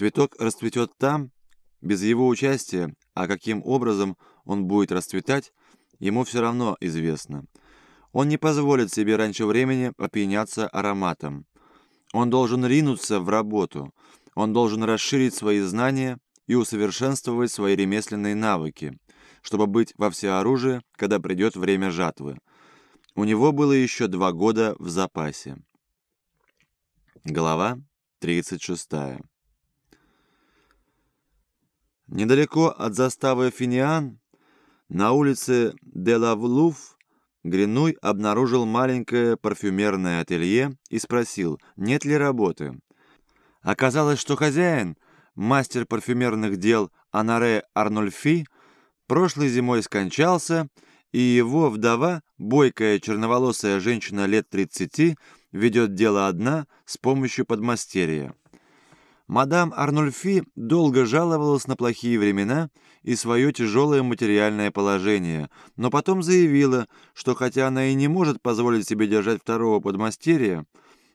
Цветок расцветет там, без его участия, а каким образом он будет расцветать, ему все равно известно. Он не позволит себе раньше времени опьяняться ароматом. Он должен ринуться в работу, он должен расширить свои знания и усовершенствовать свои ремесленные навыки, чтобы быть во всеоружии, когда придет время жатвы. У него было еще два года в запасе. Глава 36. Недалеко от заставы Финиан, на улице Делавлуф, Гринуй обнаружил маленькое парфюмерное ателье и спросил, нет ли работы. Оказалось, что хозяин, мастер парфюмерных дел Анаре Арнольфи, прошлой зимой скончался, и его вдова, бойкая черноволосая женщина лет 30, ведет дело одна с помощью подмастерья. Мадам Арнольфи долго жаловалась на плохие времена и свое тяжелое материальное положение, но потом заявила, что хотя она и не может позволить себе держать второго подмастерья,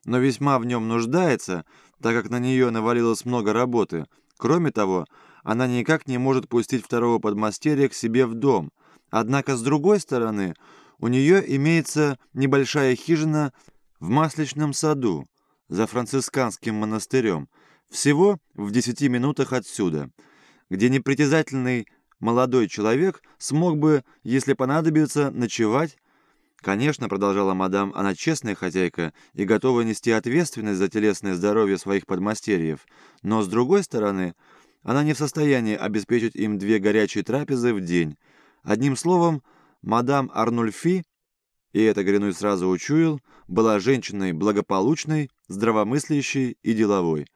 но весьма в нем нуждается, так как на нее навалилось много работы. Кроме того, она никак не может пустить второго подмастерья к себе в дом. Однако, с другой стороны, у нее имеется небольшая хижина в Масличном саду за францисканским монастырем – всего в десяти минутах отсюда, где непритязательный молодой человек смог бы, если понадобится, ночевать. Конечно, продолжала мадам, она честная хозяйка и готова нести ответственность за телесное здоровье своих подмастерьев, но, с другой стороны, она не в состоянии обеспечить им две горячие трапезы в день. Одним словом, мадам Арнульфи, и это Гринуй сразу учуял, была женщиной благополучной, здравомыслящей и деловой.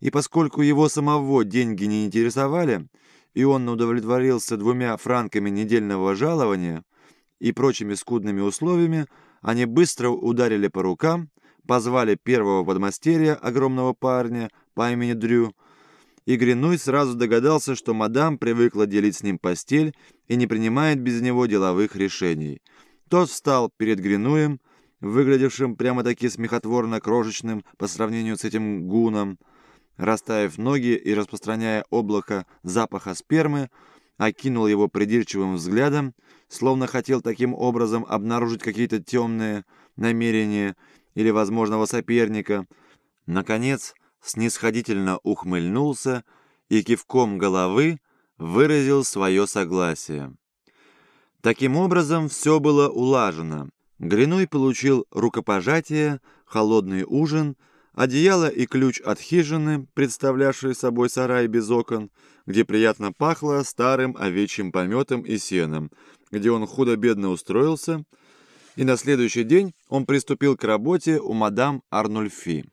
И поскольку его самого деньги не интересовали, и он удовлетворился двумя франками недельного жалования и прочими скудными условиями, они быстро ударили по рукам, позвали первого подмастерья, огромного парня по имени Дрю, и Гринуй сразу догадался, что мадам привыкла делить с ним постель и не принимает без него деловых решений. Тот встал перед Гринуем, выглядевшим прямо-таки смехотворно крошечным по сравнению с этим гуном, расставив ноги и распространяя облако запаха спермы, окинул его придирчивым взглядом, словно хотел таким образом обнаружить какие-то темные намерения или возможного соперника. Наконец, снисходительно ухмыльнулся и кивком головы выразил свое согласие. Таким образом, все было улажено. Гриной получил рукопожатие, холодный ужин — Одеяло и ключ от хижины, представлявшие собой сарай без окон, где приятно пахло старым овечьим пометом и сеном, где он худо-бедно устроился, и на следующий день он приступил к работе у мадам Арнульфи.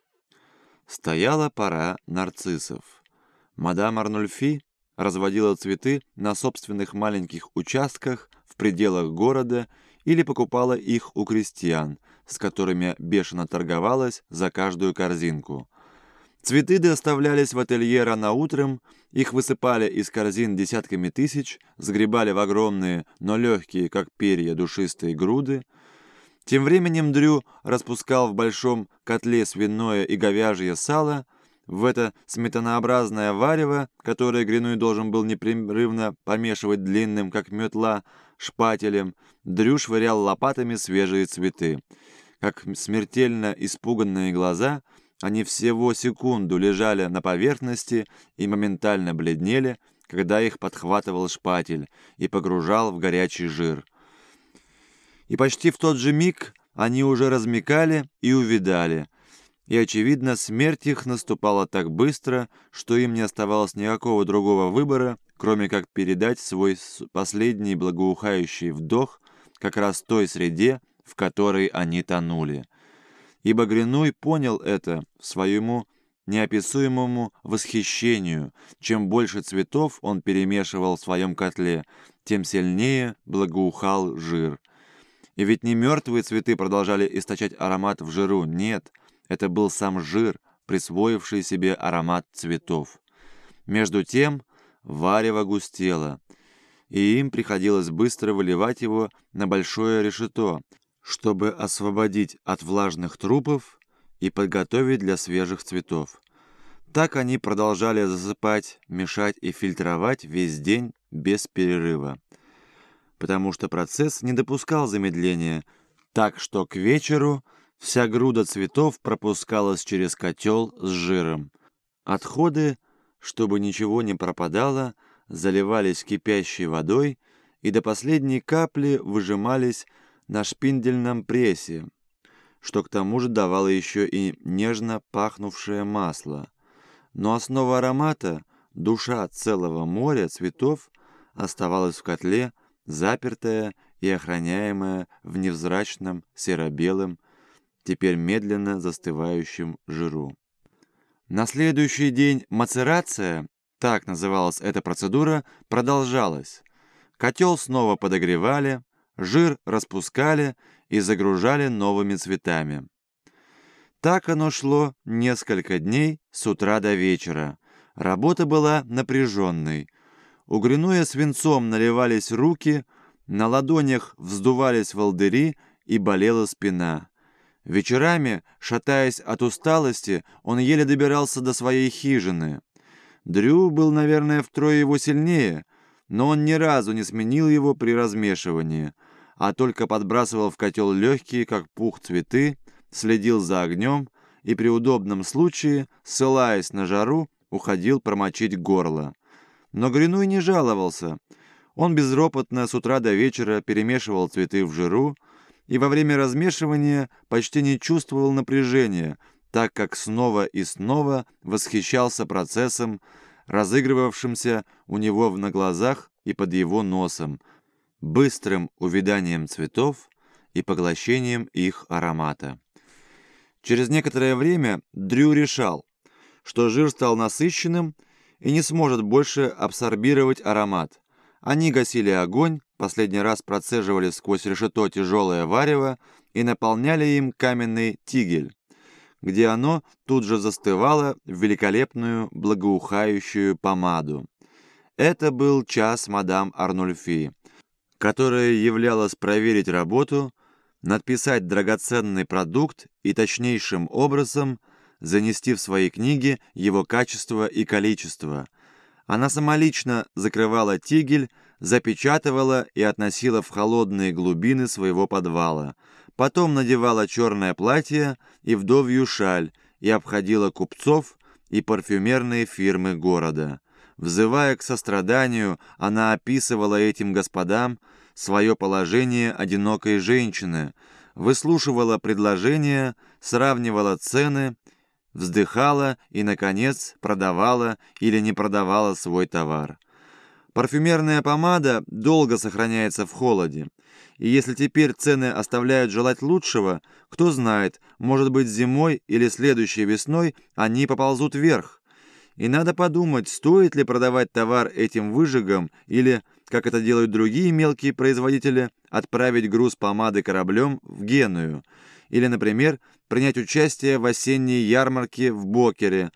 Стояла пора нарциссов. Мадам Арнульфи разводила цветы на собственных маленьких участках в пределах города или покупала их у крестьян, с которыми бешено торговалась за каждую корзинку. Цветы доставлялись в ателье рано утром, их высыпали из корзин десятками тысяч, сгребали в огромные, но легкие, как перья, душистые груды. Тем временем Дрю распускал в большом котле свиное и говяжье сало, в это сметанообразное варево, которое Гринуй должен был непрерывно помешивать длинным, как метла, шпателем, Дрю швырял лопатами свежие цветы. Как смертельно испуганные глаза, они всего секунду лежали на поверхности и моментально бледнели, когда их подхватывал шпатель и погружал в горячий жир. И почти в тот же миг они уже размекали и увидали, и, очевидно, смерть их наступала так быстро, что им не оставалось никакого другого выбора, кроме как передать свой последний благоухающий вдох как раз той среде, в которой они тонули. Ибо Гринуй понял это своему неописуемому восхищению. Чем больше цветов он перемешивал в своем котле, тем сильнее благоухал жир. И ведь не мертвые цветы продолжали источать аромат в жиру, нет, это был сам жир, присвоивший себе аромат цветов. Между тем варево густело, и им приходилось быстро выливать его на большое решето, чтобы освободить от влажных трупов и подготовить для свежих цветов. Так они продолжали засыпать, мешать и фильтровать весь день без перерыва. Потому что процесс не допускал замедления, так что к вечеру вся груда цветов пропускалась через котел с жиром. Отходы, чтобы ничего не пропадало, заливались кипящей водой и до последней капли выжимались на шпиндельном прессе, что к тому же давало еще и нежно пахнувшее масло. Но основа аромата, душа целого моря цветов, оставалась в котле, запертая и охраняемая в невзрачном серо-белом, теперь медленно застывающем жиру. На следующий день мацерация, так называлась эта процедура, продолжалась. Котел снова подогревали, жир распускали и загружали новыми цветами. Так оно шло несколько дней с утра до вечера. Работа была напряженной. Угрянуя свинцом наливались руки, на ладонях вздувались волдыри и болела спина. Вечерами, шатаясь от усталости, он еле добирался до своей хижины. Дрю был, наверное, втрое его сильнее, но он ни разу не сменил его при размешивании, а только подбрасывал в котел легкие, как пух, цветы, следил за огнем и при удобном случае, ссылаясь на жару, уходил промочить горло. Но Гринуй не жаловался. Он безропотно с утра до вечера перемешивал цветы в жиру, и во время размешивания почти не чувствовал напряжения, так как снова и снова восхищался процессом, разыгрывавшимся у него на глазах и под его носом, быстрым увяданием цветов и поглощением их аромата. Через некоторое время Дрю решал, что жир стал насыщенным и не сможет больше абсорбировать аромат. Они гасили огонь, последний раз процеживали сквозь решето тяжелое варево и наполняли им каменный тигель, где оно тут же застывало в великолепную благоухающую помаду. Это был час мадам Арнульфи, которая являлась проверить работу, надписать драгоценный продукт и точнейшим образом занести в свои книги его качество и количество – она самолично закрывала тигель, запечатывала и относила в холодные глубины своего подвала. Потом надевала черное платье и вдовью шаль и обходила купцов и парфюмерные фирмы города. Взывая к состраданию, она описывала этим господам свое положение одинокой женщины, выслушивала предложения, сравнивала цены вздыхала и, наконец, продавала или не продавала свой товар. Парфюмерная помада долго сохраняется в холоде, и если теперь цены оставляют желать лучшего, кто знает, может быть зимой или следующей весной они поползут вверх. И надо подумать, стоит ли продавать товар этим выжигам или, как это делают другие мелкие производители, отправить груз помады кораблем в Геную – или, например, принять участие в осенней ярмарке в Бокере.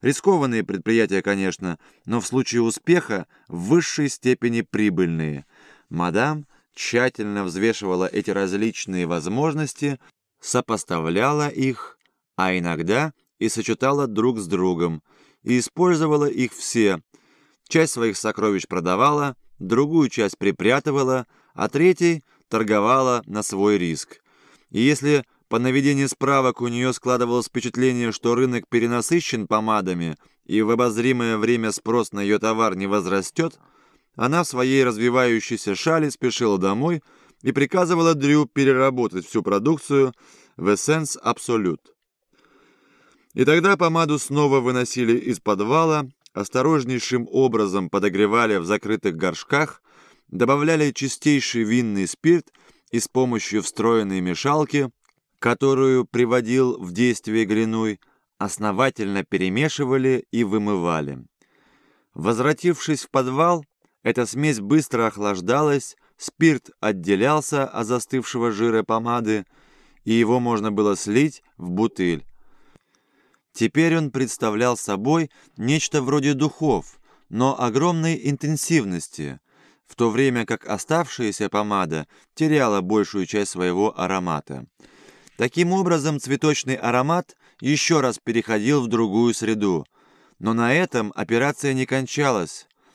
Рискованные предприятия, конечно, но в случае успеха в высшей степени прибыльные. Мадам тщательно взвешивала эти различные возможности, сопоставляла их, а иногда и сочетала друг с другом, и использовала их все. Часть своих сокровищ продавала, другую часть припрятывала, а третий торговала на свой риск. И если по наведению справок у нее складывалось впечатление, что рынок перенасыщен помадами и в обозримое время спрос на ее товар не возрастет, она в своей развивающейся шале спешила домой и приказывала Дрю переработать всю продукцию в Essence Absolute. И тогда помаду снова выносили из подвала, осторожнейшим образом подогревали в закрытых горшках, добавляли чистейший винный спирт и с помощью встроенной мешалки которую приводил в действие Гринуй, основательно перемешивали и вымывали. Возвратившись в подвал, эта смесь быстро охлаждалась, спирт отделялся от застывшего жира помады, и его можно было слить в бутыль. Теперь он представлял собой нечто вроде духов, но огромной интенсивности, в то время как оставшаяся помада теряла большую часть своего аромата. Таким образом, цветочный аромат еще раз переходил в другую среду. Но на этом операция не кончалась.